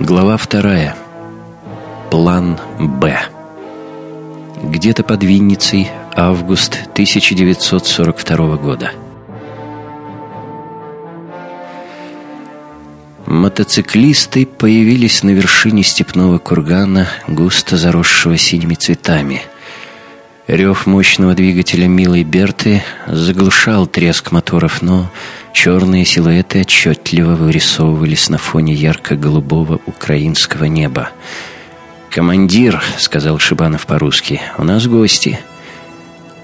Глава вторая. План «Б». Где-то под Винницей, август 1942 года. Мотоциклисты появились на вершине степного кургана, густо заросшего синими цветами. Рев мощного двигателя «Милой Берты» заглушал треск моторов, но черные силуэты отчетливо вырисовывались на фоне ярко-голубого украинского неба. «Командир», — сказал Шибанов по-русски, — «у нас гости».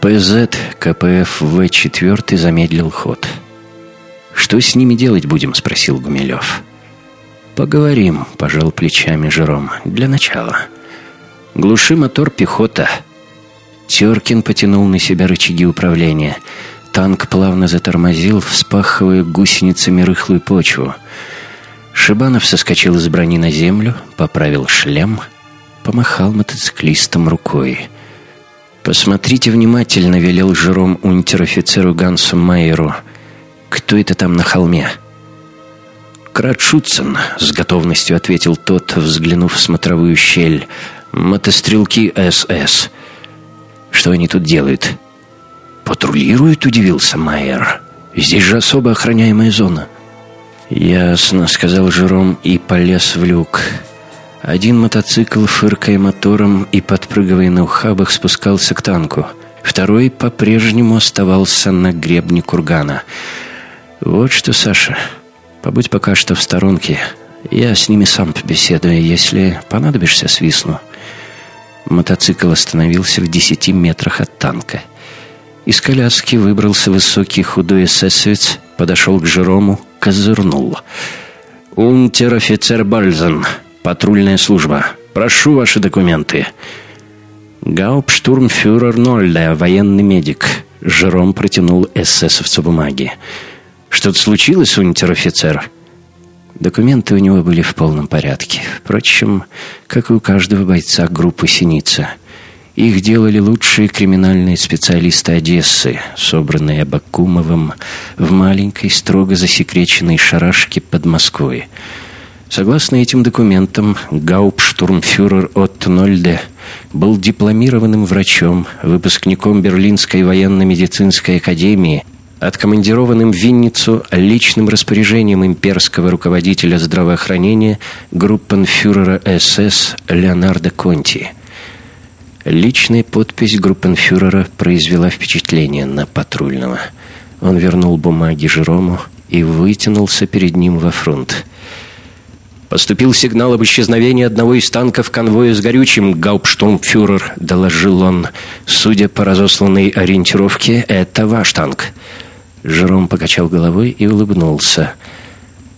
ПЗ КПФ В-4 замедлил ход. «Что с ними делать будем?» — спросил Гумилев. «Поговорим», — пожал плечами Жером. «Для начала». «Глуши мотор пехота». Теркин потянул на себя рычаги управления. Танк плавно затормозил, вспахивая гусеницами рыхлую почву. Шибанов соскочил из брони на землю, поправил шлем, помахал мотоциклистам рукой. «Посмотрите внимательно», — велел Жером унтер-офицеру Гансу Майеру. «Кто это там на холме?» «Кратшуцен», — с готовностью ответил тот, взглянув в смотровую щель. «Мотострелки СС». «Что они тут делают?» «Патрулируют», — удивился Майер. «Здесь же особо охраняемая зона». «Ясно», — сказал Жером и полез в люк. Один мотоцикл, фыркая мотором и подпрыгивая на ухабах, спускался к танку. Второй по-прежнему оставался на гребне кургана. «Вот что, Саша, Побудь пока что в сторонке. Я с ними сам побеседую. Если понадобишься, свистну». Мотоцикл остановился в десяти метрах от танка. Из коляски выбрался высокий худой эсэсовец, подошел к Жерому, козырнул. «Унтер-офицер Бальзен, патрульная служба. Прошу ваши документы». «Гауптштурмфюрер Нольде, военный медик». Жером протянул эсэсовцу бумаги. Что-то случилось, унтер-офицер?» Документы у него были в полном порядке. Впрочем, как и у каждого бойца группы «Синица». Их делали лучшие криминальные специалисты Одессы, собранные Абакумовым в маленькой, строго засекреченной шарашке под Москвой. Согласно этим документам, гауптштурмфюрер Отто был дипломированным врачом, выпускником Берлинской военно-медицинской академии откомандированным в Винницу личным распоряжением имперского руководителя здравоохранения группенфюрера СС Леонардо Конти. Личная подпись группенфюрера произвела впечатление на патрульного. Он вернул бумаги Жерому и вытянулся перед ним во фронт. «Поступил сигнал об исчезновении одного из танков конвоя с горючим, гауптштурмфюрер», — доложил он. «Судя по разосланной ориентировке, это ваш танк». Жером покачал головой и улыбнулся.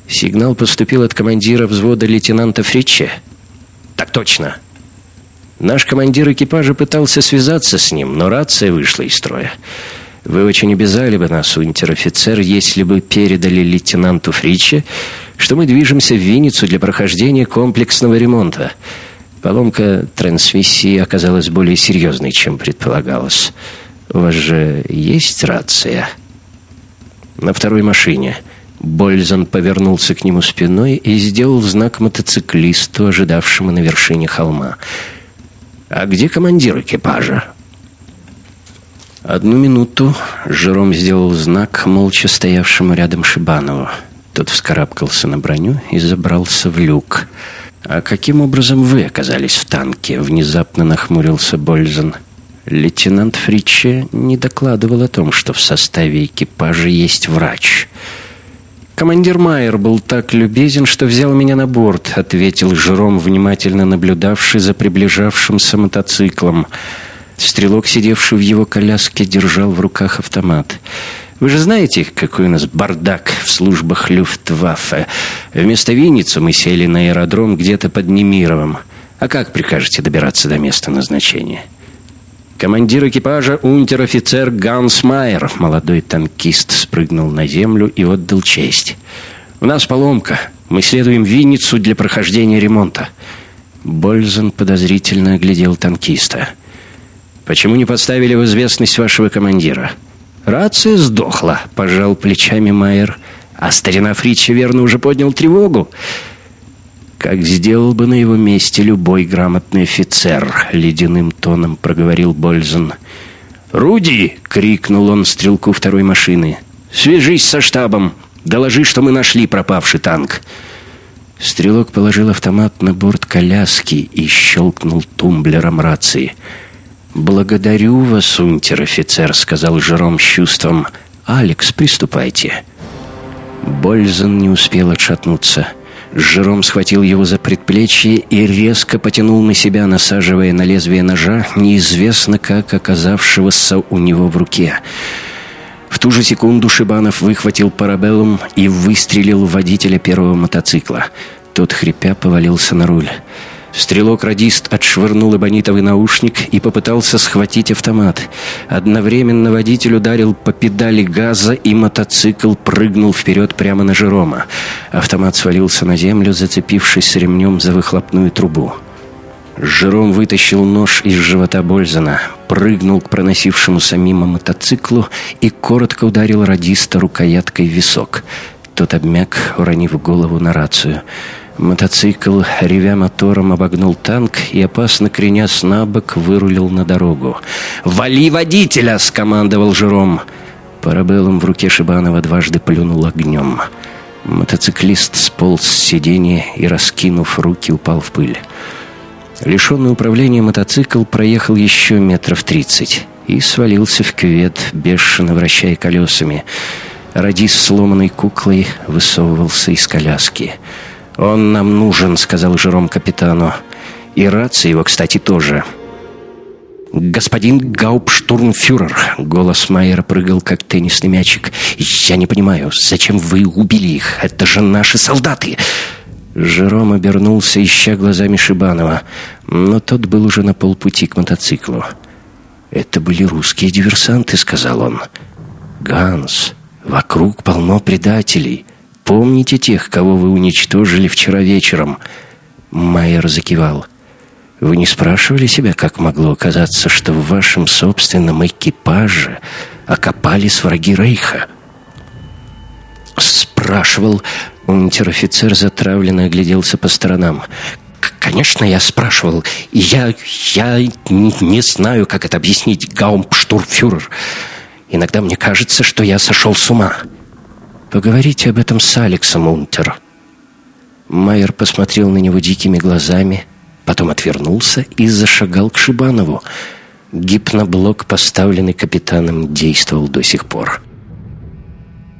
«Сигнал поступил от командира взвода лейтенанта Фриче?» «Так точно!» «Наш командир экипажа пытался связаться с ним, но рация вышла из строя. Вы очень обязали бы нас, унтер-офицер, если бы передали лейтенанту Фриче, что мы движемся в Винницу для прохождения комплексного ремонта. Поломка трансмиссии оказалась более серьезной, чем предполагалось. У вас же есть рация?» на второй машине. Бользан повернулся к нему спиной и сделал знак мотоциклисту, ожидавшему на вершине холма. «А где командир экипажа?» Одну минуту Жером сделал знак молча стоявшему рядом Шибанову. Тот вскарабкался на броню и забрался в люк. «А каким образом вы оказались в танке?» — внезапно нахмурился Бользан. Лейтенант Фриче не докладывал о том, что в составе экипажа есть врач. «Командир Майер был так любезен, что взял меня на борт», — ответил Жером, внимательно наблюдавший за приближавшимся мотоциклом. Стрелок, сидевший в его коляске, держал в руках автомат. «Вы же знаете, какой у нас бардак в службах Люфтваффе. Вместо Винницы мы сели на аэродром где-то под Немировым. А как прикажете добираться до места назначения?» Командир экипажа унтер-офицер Ганс Майер, молодой танкист, спрыгнул на землю и отдал честь. «У нас поломка. Мы следуем в Винницу для прохождения ремонта». Бользен подозрительно оглядел танкиста. «Почему не поставили в известность вашего командира?» «Рация сдохла», — пожал плечами Майер. «А старина Фрича верно уже поднял тревогу». Как сделал бы на его месте любой грамотный офицер, ледяным тоном проговорил Бользен. «Руди!» — крикнул он стрелку второй машины. «Свяжись со штабом! Доложи, что мы нашли пропавший танк!» Стрелок положил автомат на борт коляски и щелкнул тумблером рации. «Благодарю вас, унтер-офицер», — сказал Жером с чувством. «Алекс, приступайте». Бользен не успел отшатнуться. Жером схватил его за предплечье и резко потянул на себя, насаживая на лезвие ножа, неизвестно как оказавшегося у него в руке. В ту же секунду Шибанов выхватил парабеллум и выстрелил в водителя первого мотоцикла. Тот, хрипя, повалился на руль. Стрелок-радист отшвырнул эбонитовый наушник и попытался схватить автомат. Одновременно водитель ударил по педали газа, и мотоцикл прыгнул вперед прямо на Жерома. Автомат свалился на землю, зацепившись ремнем за выхлопную трубу. Жером вытащил нож из живота Бользана, прыгнул к проносившемуся мимо мотоциклу и коротко ударил радиста рукояткой в висок. Тот обмяк, уронив голову на рацию. Мотоцикл, ревя мотором, обогнул танк и, опасно кренясь на бок, вырулил на дорогу. «Вали водителя!» — скомандовал Жером. Парабеллум в руке Шибанова дважды плюнул огнем. Мотоциклист сполз с сиденья и, раскинув руки, упал в пыль. Лишенный управления мотоцикл проехал еще метров тридцать и свалился в кювет, бешено вращая колесами. Радис сломанной куклой высовывался из коляски. «Он нам нужен», — сказал Жером капитану. «И рация его, кстати, тоже». «Господин Гауптштурмфюрер!» — голос Майера прыгал, как теннисный мячик. «Я не понимаю, зачем вы убили их? Это же наши солдаты!» Жером обернулся, ища глазами Шибанова, но тот был уже на полпути к мотоциклу. «Это были русские диверсанты», — сказал он. «Ганс, вокруг полно предателей. Помните тех, кого вы уничтожили вчера вечером?» Майер закивал. «Вы не спрашивали себя, как могло оказаться, что в вашем собственном экипаже окопались враги Рейха?» «Спрашивал», Унтер-офицер затравленно огляделся по сторонам. «Конечно, я спрашивал. Я... я не, не знаю, как это объяснить, Гаумштурфюрер. Иногда мне кажется, что я сошел с ума». «Поговорите об этом с Алексом, Унтер». Майер посмотрел на него дикими глазами, потом отвернулся и зашагал к Шибанову. Гипноблок, поставленный капитаном, действовал до сих пор.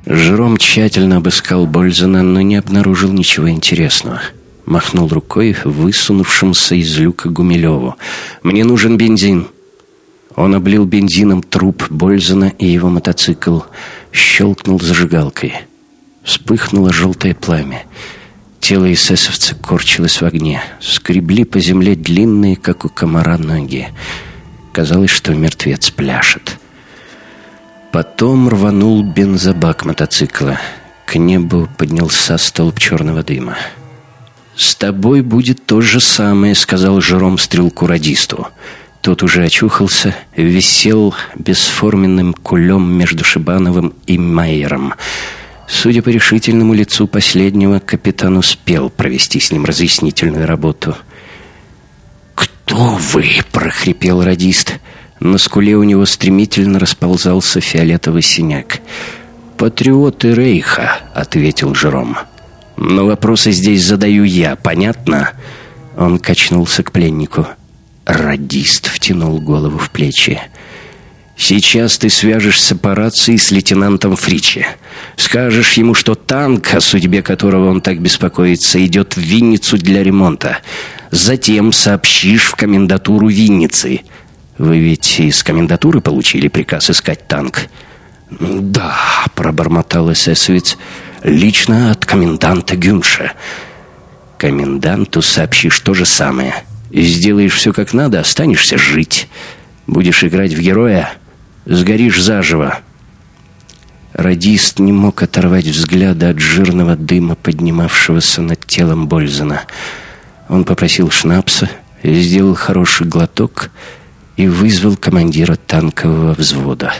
Жером тщательно обыскал Бользена, но не обнаружил ничего интересного. Махнул рукой высунувшимся из люка Гумилеву. «Мне нужен бензин». Он облил бензином труп Бользена и его мотоцикл. Щелкнул зажигалкой. Вспыхнуло желтое пламя. Тело эсэсовца корчилось в огне. Скребли по земле длинные, как у комара, ноги. Казалось, что мертвец пляшет. Потом рванул бензобак мотоцикла. К небу поднялся столб черного дыма. «С тобой будет то же самое», — сказал Жером стрелку-радисту. Тот уже очухался, висел бесформенным кулем между Шибановым и Майером. Судя по решительному лицу последнего, капитан успел провести с ним разъяснительную работу. «Кто вы?» — прохрипел радист. На скуле у него стремительно расползался фиолетовый синяк. «Патриоты Рейха», — ответил Жером. «Но вопросы здесь задаю я, понятно?» Он качнулся к пленнику. Радист втянул голову в плечи. «Сейчас ты свяжешься по рации с лейтенантом Фричи. Скажешь ему, что танк, о судьбе которого он так беспокоится, идет в Винницу для ремонта. Затем сообщишь в комендатуру Винницы. Вы ведь из комендатуры получили приказ искать танк? Да, пробормотал эсэсовец. Лично от коменданта Гюнша. Коменданту сообщишь то же самое. Сделаешь все как надо, останешься жить. Будешь играть в героя, сгоришь заживо. Радист не мог оторвать взгляда от жирного дыма, поднимавшегося над телом Бользена. Он попросил шнапса, сделал хороший глоток и вызвал командира танкового взвода.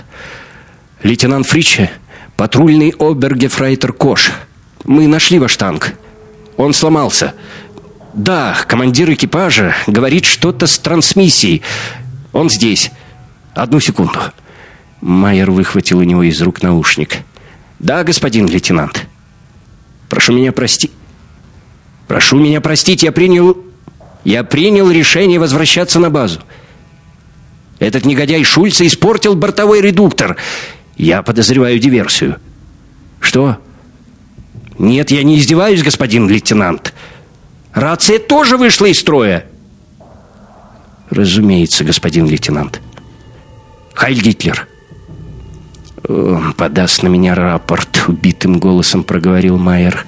«Лейтенант Фриче, патрульный обергефрейтер Кош. Мы нашли ваш танк. Он сломался. Да, командир экипажа говорит что-то с трансмиссией. Он здесь. Одну секунду. Майер выхватил у него из рук наушник. Да, господин лейтенант. Прошу меня простить. Прошу меня простить, я принял... Я принял решение возвращаться на базу. Этот негодяй Шульца испортил бортовой редуктор. Я подозреваю диверсию. Что? Нет, я не издеваюсь, господин лейтенант. Рация тоже вышла из строя. Разумеется, господин лейтенант. Хайль Гитлер. Он подаст на меня рапорт, убитым голосом проговорил Майер.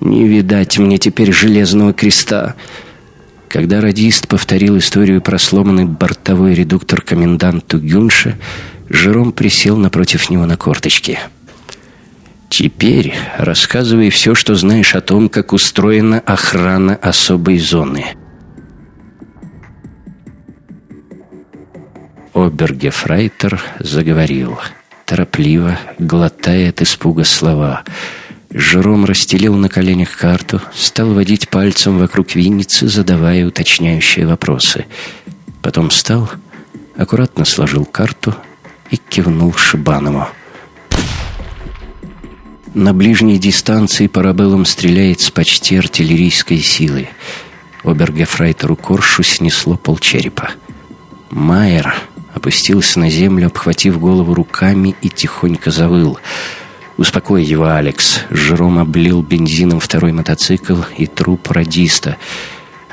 Не видать мне теперь железного креста. Когда радист повторил историю про сломанный бортовой редуктор коменданту Гюнша, Жером присел напротив него на корточки. Теперь рассказывай все, что знаешь о том, как устроена охрана особой зоны. Обергефрайтер заговорил, торопливо, глотая от испуга слова. Жером расстелил на коленях карту, стал водить пальцем вокруг винницы, задавая уточняющие вопросы. Потом встал, аккуратно сложил карту и кивнул Шибанову. На ближней дистанции парабеллум стреляет с почти артиллерийской силы. Обергефрайтеру Коршу снесло полчерепа. Майер опустился на землю, обхватив голову руками и тихонько завыл. «Успокой его, Алекс!» Жером облил бензином второй мотоцикл и труп радиста.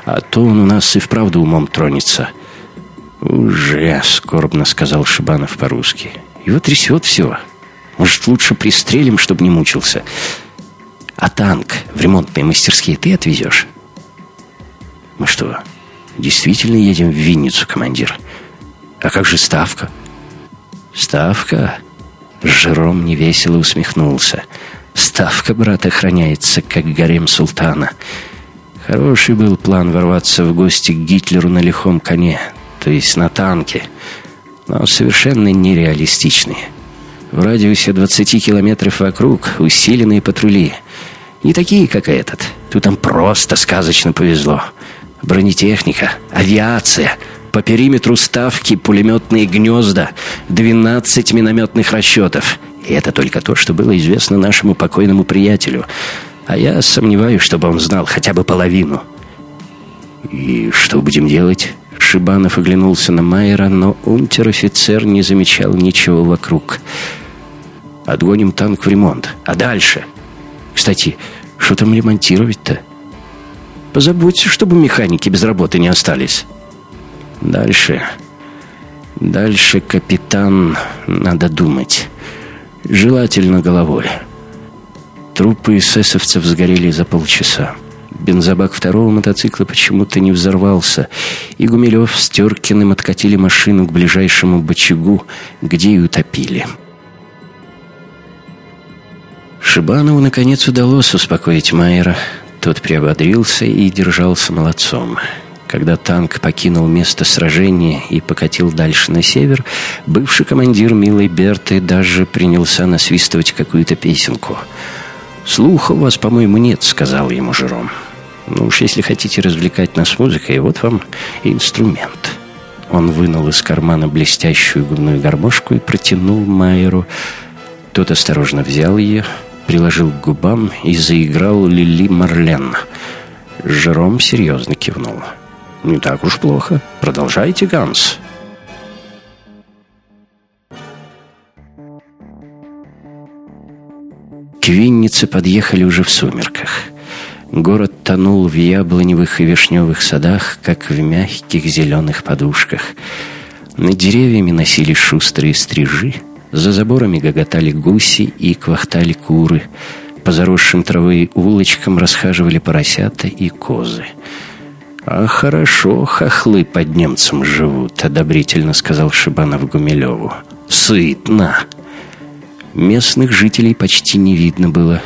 «А то он у нас и вправду умом тронется». «Уже!» — скорбно сказал Шибанов по-русски. «Его трясет все. Может, лучше пристрелим, чтобы не мучился. А танк в ремонтные мастерские ты отвезешь? Мы что, действительно едем в Винницу, командир? А как же ставка? Ставка? Жером невесело усмехнулся. Ставка, брат, охраняется, как гарем султана. Хороший был план ворваться в гости к Гитлеру на лихом коне, то есть на танке, но совершенно нереалистичный. В радиусе 20 километров вокруг усиленные патрули. Не такие, как этот. Тут там просто сказочно повезло. Бронетехника, авиация, по периметру ставки пулеметные гнезда, 12 минометных расчетов. И это только то, что было известно нашему покойному приятелю. А я сомневаюсь, чтобы он знал хотя бы половину. «И что будем делать?» Шибанов оглянулся на Майера, но унтер-офицер не замечал ничего вокруг. «Шибанов» Отгоним танк в ремонт. А дальше? Кстати, что там ремонтировать-то? Позаботься, чтобы механики без работы не остались. Дальше. Дальше, капитан, надо думать. Желательно головой. Трупы эсэсовцев сгорели за полчаса. Бензобак второго мотоцикла почему-то не взорвался, и Гумилев с Теркиным откатили машину к ближайшему бочагу, где и утопили. Шибанову, наконец, удалось успокоить Майера. Тот приободрился и держался молодцом. Когда танк покинул место сражения и покатил дальше на север, бывший командир милой Берты даже принялся насвистывать какую-то песенку. «Слуха у вас, по-моему, нет», — сказал ему Жером. «Ну уж если хотите развлекать нас музыкой, вот вам инструмент». Он вынул из кармана блестящую губную гармошку и протянул Майеру. Тот осторожно взял ее, приложил к губам и заиграл Лили Марлен. Жером серьезно кивнул. «Не так уж плохо. Продолжайте, Ганс». К Виннице подъехали уже в сумерках. Город тонул в яблоневых и вишневых садах, как в мягких зеленых подушках. Над деревьями носили шустрые стрижи — за заборами гоготали гуси и квахтали куры. По заросшим травы улочкам расхаживали поросята и козы. «А хорошо хохлы под немцем живут», — одобрительно сказал Шибанов Гумилеву. «Сытно». Местных жителей почти не видно было.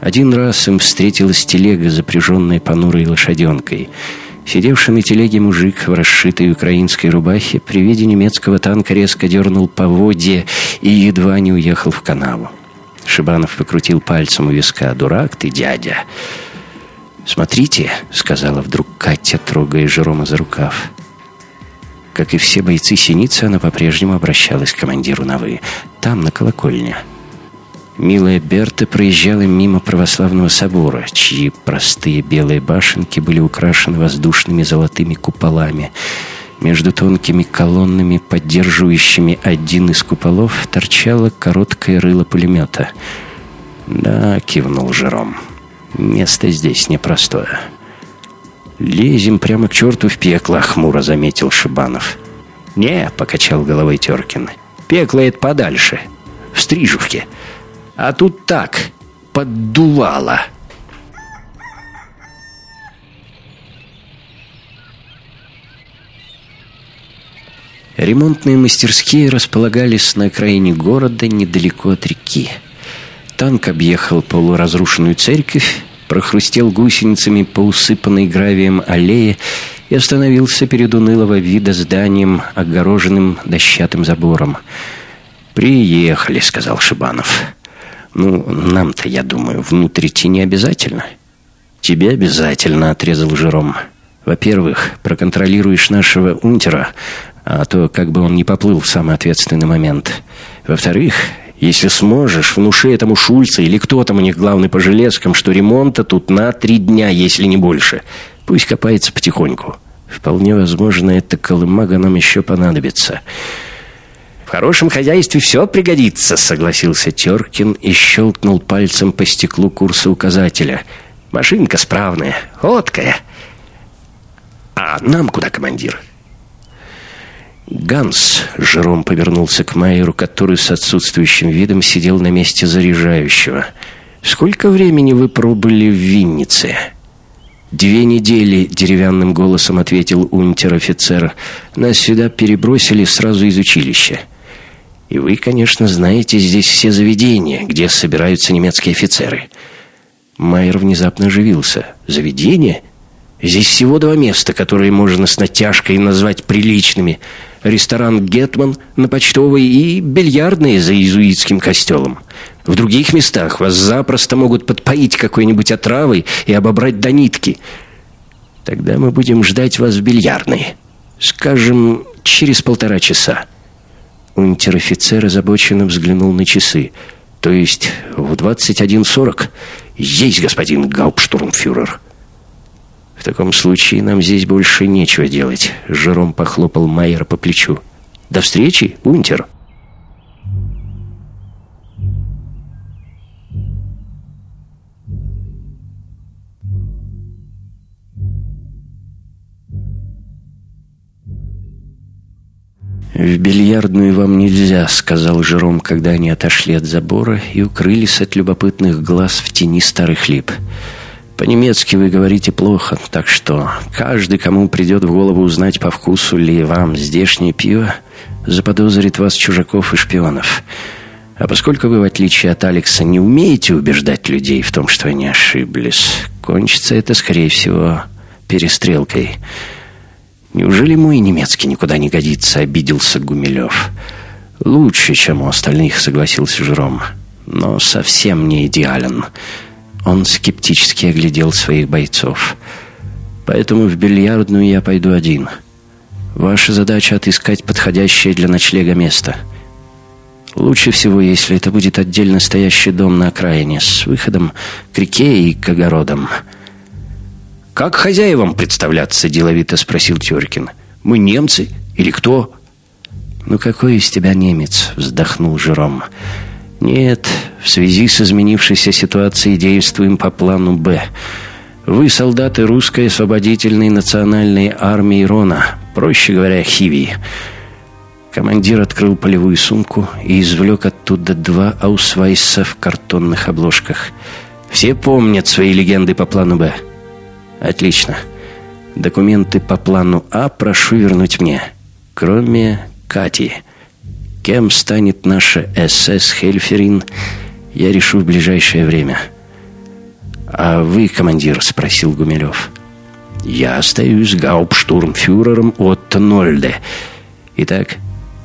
Один раз им встретилась телега, запряженная понурой лошаденкой — Сидевший на телеге мужик в расшитой украинской рубахе при виде немецкого танка резко дернул поводье и едва не уехал в канаву. Шибанов покрутил пальцем у виска. «Дурак ты, дядя!» «Смотрите», — сказала вдруг Катя, трогая Жерома за рукав. Как и все бойцы Синицы, она по-прежнему обращалась к командиру на «вы». Там, на колокольне. Милая Берта проезжала мимо православного собора, чьи простые белые башенки были украшены воздушными золотыми куполами. Между тонкими колоннами, поддерживающими один из куполов, торчало короткое рыло пулемета. «Да», — кивнул Жером, — «место здесь непростое». «Лезем прямо к черту в пекло», — хмуро заметил Шибанов. «Не», — покачал головой Теркин, — «пекло это подальше, в Стрижевке. А тут так, поддувало». Ремонтные мастерские располагались на окраине города недалеко от реки. Танк объехал полуразрушенную церковь, прохрустел гусеницами по усыпанной гравием аллее и остановился перед унылого вида зданием, огороженным дощатым забором. «Приехали», — сказал Шибанов. «Ну, нам-то, я думаю, внутрь идти не обязательно». «Тебе обязательно», — отрезал Жером. «Во-первых, проконтролируешь нашего унтера, а то как бы он не поплыл в самый ответственный момент. Во-вторых, если сможешь, внуши этому Шульце или кто там у них главный по железкам, что ремонта тут на три дня, если не больше. Пусть копается потихоньку. Вполне возможно, эта колымага нам еще понадобится. Хорошем хозяйстве все пригодится, согласился Теркин и щелкнул пальцем по стеклу курса указателя. Машинка справная, откая. А нам куда, командир? — «Ганс!» — Жером повернулся к Майеру, который с отсутствующим видом сидел на месте заряжающего. «Сколько времени вы пробыли в Виннице?» «Две недели», — деревянным голосом ответил унтер-офицер. «Нас сюда перебросили сразу из училища». «И вы, конечно, знаете здесь все заведения, где собираются немецкие офицеры». Майер внезапно оживился. «Заведения? Здесь всего два места, которые можно с натяжкой назвать приличными — ресторан «Гетман» на Почтовой и бильярдные за иезуитским костелом. В других местах вас запросто могут подпоить какой-нибудь отравой и обобрать до нитки. Тогда мы будем ждать вас в бильярдной. Скажем, через полтора часа. Унтер-офицер озабоченно взглянул на часы. То есть в 21.40? Есть, господин гауптштурмфюрер. «В таком случае нам здесь больше нечего делать», — Жером похлопал Майера по плечу. «До встречи, Унтер!» «В бильярдную вам нельзя», — сказал Жером, когда они отошли от забора и укрылись от любопытных глаз в тени старых лип. «Бильярдную по-немецки вы говорите плохо, так что каждый, кому придет в голову узнать по вкусу ли вам здешнее пиво, заподозрит вас чужаков и шпионов. А поскольку вы, в отличие от Алекса, не умеете убеждать людей в том, что они ошиблись, кончится это, скорее всего, перестрелкой. Неужели мой немецкий никуда не годится, обиделся Гумилев. Лучше, чем у остальных, согласился Жером, но совсем не идеален. Он скептически оглядел своих бойцов. «Поэтому в бильярдную я пойду один. Ваша задача — отыскать подходящее для ночлега место. Лучше всего, если это будет отдельно стоящий дом на окраине с выходом к реке и к огородам». «Как хозяевам представляться?» — деловито спросил Теркин. «Мы немцы? Или кто?» «Ну какой из тебя немец?» — вздохнул Жером. «Нет, в связи с изменившейся ситуацией действуем по плану «Б». Вы солдаты русской освободительной национальной армии Рона, проще говоря, Хивии. Командир открыл полевую сумку и извлек оттуда два аусвайса в картонных обложках. Все помнят свои легенды по плану «Б». Отлично. Документы по плану А прошу вернуть мне. Кроме Кати. Кем станет наша СС Хельферин – я решу в ближайшее время. «А вы, командир?» — спросил Гумилев. «Я остаюсь гауптштурмфюрером Отто Нольде. Итак,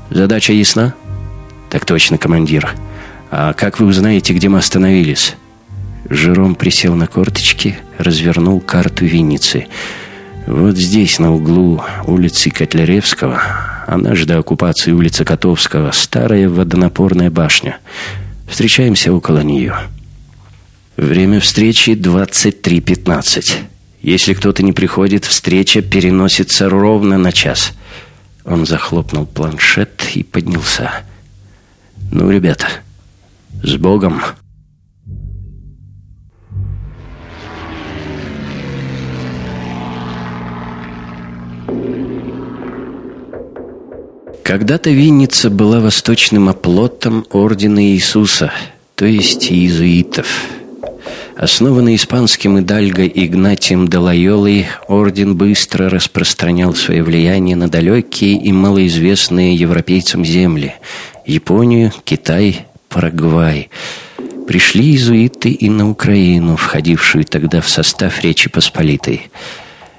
задача ясна?» «Так точно, командир. А как вы узнаете, где мы остановились?» Жером присел на корточки, развернул карту Винницы. Вот здесь, на углу улицы Котляревского, она же до оккупации улицы Котовского, старая водонапорная башня. Встречаемся около нее. Время встречи 23.15. Если кто-то не приходит, встреча переносится ровно на час. Он захлопнул планшет и поднялся. «Ну, ребята, с Богом!» Когда-то Винница была восточным оплотом Ордена Иисуса, то есть иезуитов. Основанный испанским идальго Игнатием де Лайолой, орден быстро распространял свое влияние на далекие и малоизвестные европейцам земли – Японию, Китай, Парагвай. Пришли иезуиты и на Украину, входившую тогда в состав Речи Посполитой.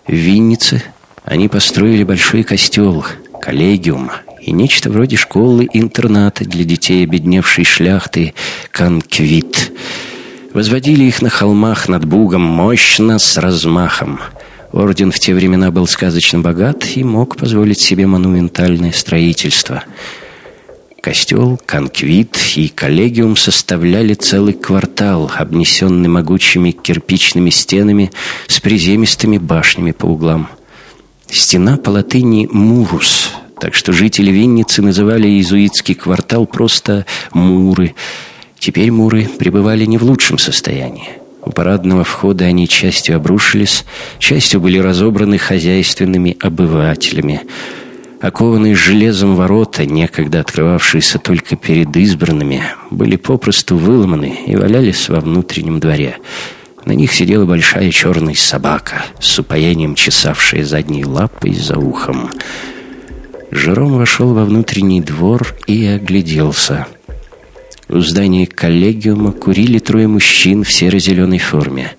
В Виннице они построили большой костел, коллегиум – и нечто вроде школы-интерната для детей обедневшей шляхты «Конквит». Возводили их на холмах над Бугом мощно, с размахом. Орден в те времена был сказочно богат и мог позволить себе монументальное строительство. Костел, конквит и коллегиум составляли целый квартал, обнесенный могучими кирпичными стенами с приземистыми башнями по углам. Стена по латыни «мурус», так что жители Винницы называли иезуитский квартал просто «муры». Теперь муры пребывали не в лучшем состоянии. У парадного входа они частью обрушились, частью были разобраны хозяйственными обывателями. Окованные железом ворота, некогда открывавшиеся только перед избранными, были попросту выломаны и валялись во внутреннем дворе. На них сидела большая черная собака, с упоением чесавшая задней лапой за ухом. Жером вошел во внутренний двор и огляделся. У здания коллегиума курили трое мужчин в серо-зеленой форме.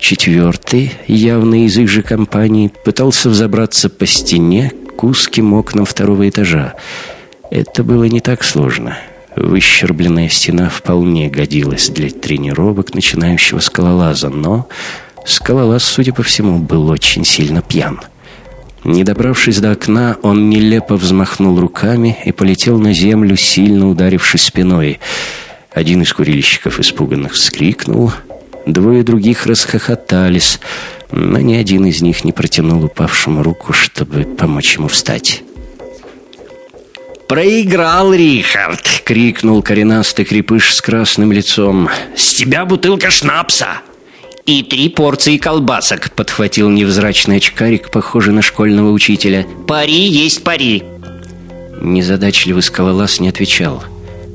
Четвертый, явно из их же компании, пытался взобраться по стене к узким окнам второго этажа. Это было не так сложно. Выщербленная стена вполне годилась для тренировок начинающего скалолаза, но скалолаз, судя по всему, был очень сильно пьян. — не добравшись до окна, он нелепо взмахнул руками и полетел на землю, сильно ударившись спиной. Один из курильщиков испуганно вскрикнул, двое других расхохотались, но ни один из них не протянул упавшему руку, чтобы помочь ему встать. «Проиграл, Рихард!» — крикнул коренастый крепыш с красным лицом. «С тебя бутылка шнапса!» «И три порции колбасок», — подхватил невзрачный очкарик, похожий на школьного учителя. «Пари есть пари!» Незадачливый скалолаз не отвечал.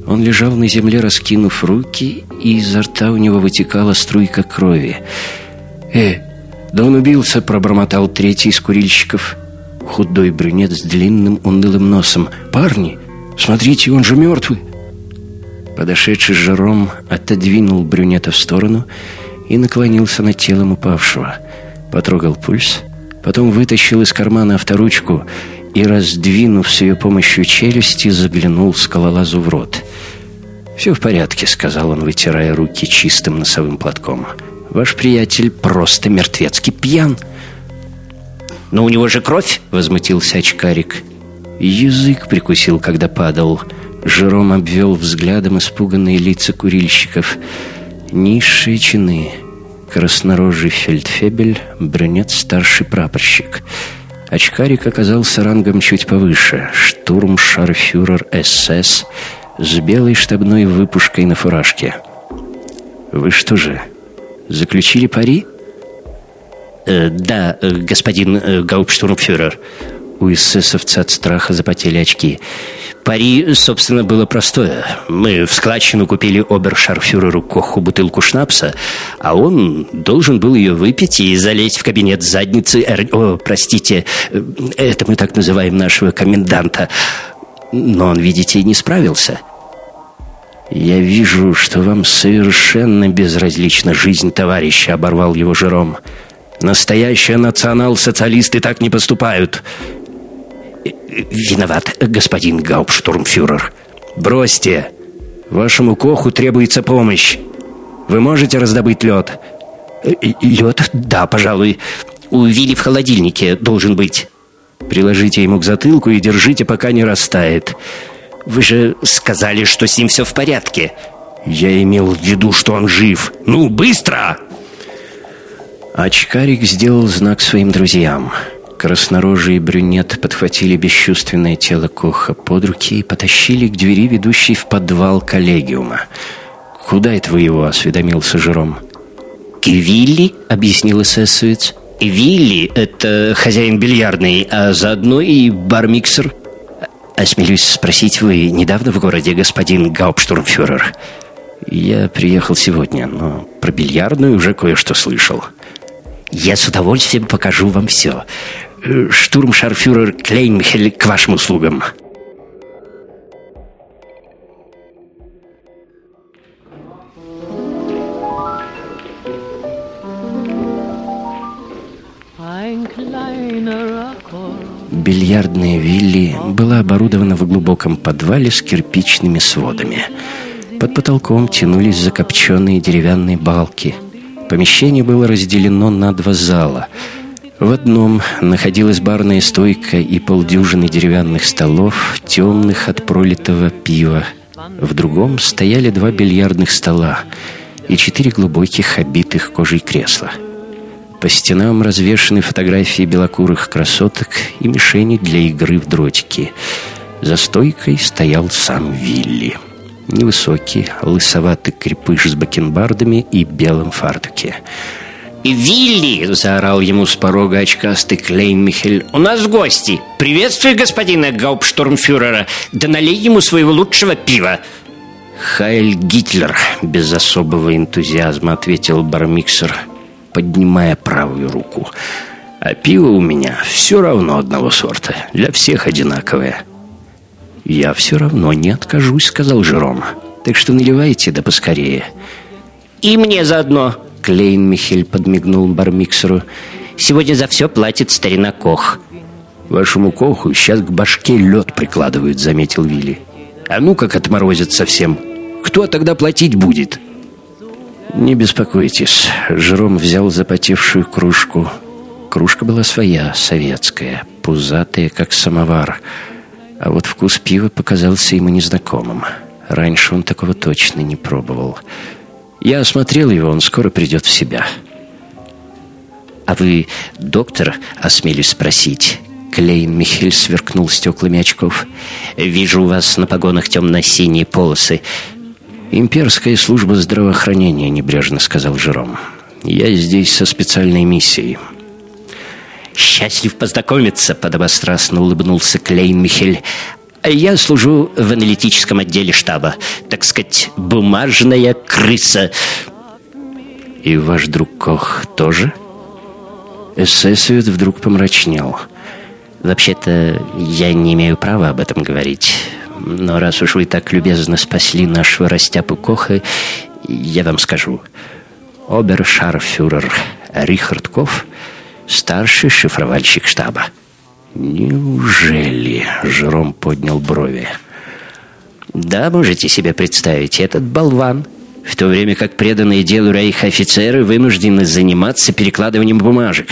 Он лежал на земле, раскинув руки, и изо рта у него вытекала струйка крови. «Э, да он убился!» — пробормотал третий из курильщиков. Худой брюнет с длинным унылым носом. «Парни, смотрите, он же мертвый!» Подошедший Жером отодвинул брюнета в сторону и наклонился над телом упавшего. Потрогал пульс, потом вытащил из кармана авторучку и, раздвинув с ее помощью челюсти, заглянул скалолазу в рот. «Все в порядке», — сказал он, вытирая руки чистым носовым платком. «Ваш приятель просто мертвецкий пьян». «Но у него же кровь!» — возмутился очкарик. Язык прикусил, когда падал. Жером обвел взглядом испуганные лица курильщиков — Низшие чины. Краснорожий фельдфебель, брюнет старший прапорщик. Очкарик оказался рангом чуть повыше. Штурмшарфюрер СС с белой штабной выпушкой на фуражке. «Вы что же, заключили пари?» Э, «Да, э, господин э, гауптштурмфюрер». У эсэсовца от страха запотели очки. Пари, собственно, было простое. Мы в складчину купили обершарфюреру Коху бутылку шнапса, а он должен был ее выпить и залезть в кабинет задницы... Эр... О, простите, это мы так называем нашего коменданта. Но он, видите, не справился. «Я вижу, что вам совершенно безразлична жизнь товарища», — оборвал его Жером. «Настоящие национал-социалисты так не поступают. «Виноват, господин Гауптштурмфюрер». «Бросьте! Вашему Коху требуется помощь. Вы можете раздобыть лед?» э, «Лед? Да, пожалуй. У в холодильнике должен быть». «Приложите ему к затылку и держите, пока не растает». «Вы же сказали, что с ним все в порядке». «Я имел в виду, что он жив. Ну, быстро!» Очкарик сделал знак своим друзьям. Краснорожий и брюнет подхватили бесчувственное тело Коха под руки и потащили к двери, ведущей в подвал коллегиума. «Куда это вы его?» — осведомился Жером. «К Вилли», — объяснил эсэсовец. «Вилли — это хозяин бильярдный, а заодно и бармиксер». «Осмелюсь спросить, вы недавно в городе, господин Гауптштурмфюрер?» «Я приехал сегодня, но про бильярдную уже кое-что слышал». Я с удовольствием покажу вам все. Э, штурмшарфюрер Клейнмихель к вашим услугам. Бильярдная вилли была оборудована в глубоком подвале с кирпичными сводами. Под потолком тянулись закопченные деревянные балки – Помещение было разделено на два зала. В одном находилась барная стойка и полдюжины деревянных столов, темных от пролитого пива. В другом стояли два бильярдных стола и четыре глубоких, обитых кожей кресла. По стенам развешаны фотографии белокурых красоток и мишени для игры в дротики. За стойкой стоял сам Вилли. Невысокий, лысоватый крепыш с бакенбардами и белым фартуке. «Вилли!» — заорал ему с порога очкастый Клейн-Михель. «У нас гости! Приветствую господина Гауптштурмфюрера! Да налей ему своего лучшего пива!» «Хайль Гитлер!» — без особого энтузиазма ответил бармиксер, поднимая правую руку. «А пиво у меня все равно одного сорта, для всех одинаковое». «Я все равно не откажусь», — сказал Жером. «Так что наливайте да поскорее». «И мне заодно», — Клейн Михель подмигнул бармиксеру. «Сегодня за все платит старина Кох». «Вашему Коху сейчас к башке лед прикладывают», — заметил Вилли. «А ну как отморозят совсем! Кто тогда платить будет?» «Не беспокойтесь», — Жером взял запотевшую кружку. Кружка была своя, советская, пузатая, как самовар — а вот вкус пива показался ему незнакомым. Раньше он такого точно не пробовал. Я осмотрел его, он скоро придет в себя. «А вы доктор?» — осмелюсь спросить. Клейн Михель сверкнул стеклами очков. «Вижу у вас на погонах темно-синие полосы». «Имперская служба здравоохранения», — небрежно сказал Жером. «Я здесь со специальной миссией. «Счастлив познакомиться», — подобострастно улыбнулся Клейн Михель. «Я служу в аналитическом отделе штаба. Так сказать, бумажная крыса». «И ваш друг Кох тоже?» Эсэсовец вдруг помрачнел. «Вообще-то я не имею права об этом говорить. Но раз уж вы так любезно спасли нашего растяпу Коха, я вам скажу. Обершарфюрер Рихард Кофф старший шифровальщик штаба. «Неужели?» — Жером поднял брови. «Да, можете себе представить, этот болван, в то время как преданные делу рейха офицеры вынуждены заниматься перекладыванием бумажек.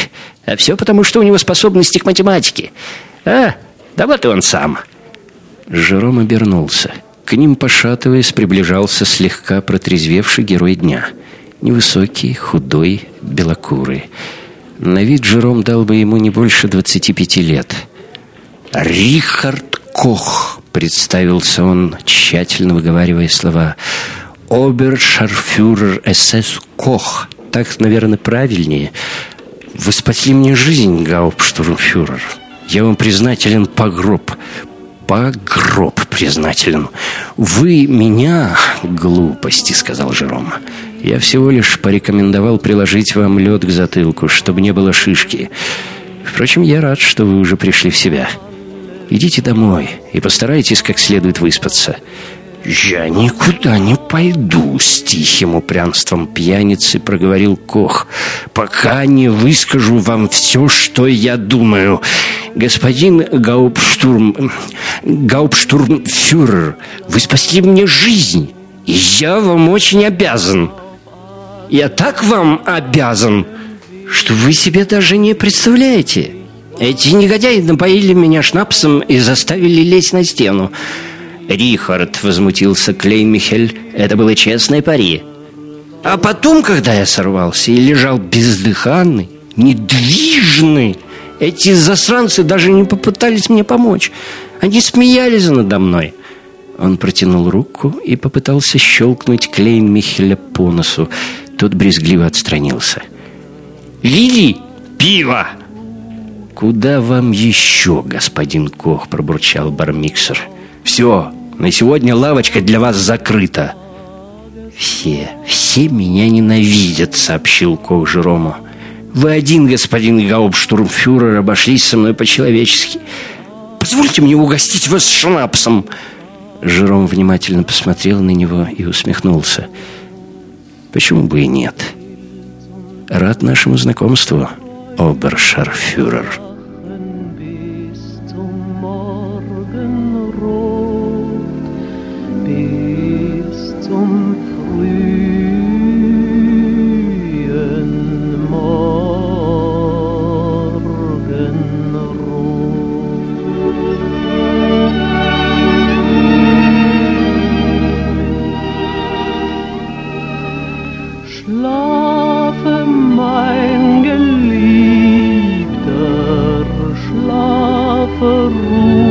А все потому, что у него способности к математике. А, да вот и он сам». Жером обернулся. К ним, пошатываясь, приближался слегка протрезвевший герой дня. Невысокий, худой, белокурый. На вид Жером дал бы ему не больше 25 лет. «Рихард Кох», — представился он, тщательно выговаривая слова. «Обершарфюрер СС Кох». Так, наверное, правильнее. «Вы спасли мне жизнь, гауптштурмфюрер. Я вам признателен по гроб. По гроб признателен. Вы меня...» «Глупости», — сказал Жером. Я всего лишь порекомендовал приложить вам лед к затылку, чтобы не было шишки. Впрочем, я рад, что вы уже пришли в себя. Идите домой и постарайтесь как следует выспаться. «Я никуда не пойду», — с тихим упрямством пьяницы проговорил Кох, «пока не выскажу вам все, что я думаю. Господин Гауптштурм... Гауптштурмфюрер, вы спасли мне жизнь, и я вам очень обязан». Я так вам обязан, что вы себе даже не представляете. Эти негодяи напоили меня шнапсом и заставили лезть на стену. Рихард, возмутился Клеймихель, это было честное пари. А потом, когда я сорвался и лежал бездыханный, недвижный, эти засранцы даже не попытались мне помочь. Они смеялись надо мной. Он протянул руку и попытался щелкнуть Клейн Михеля по носу. Тот брезгливо отстранился. «Лили, пиво!» «Куда вам еще, господин Кох?» – пробурчал бармиксер. «Все, на сегодня лавочка для вас закрыта». «Все, все меня ненавидят», — сообщил Кох Жерому. «Вы один, господин Гауптштурмфюрер, обошлись со мной по-человечески. Позвольте мне угостить вас шнапсом». Жером внимательно посмотрел на него и усмехнулся. «Почему бы и нет? Рад нашему знакомству, обершарфюрер». for.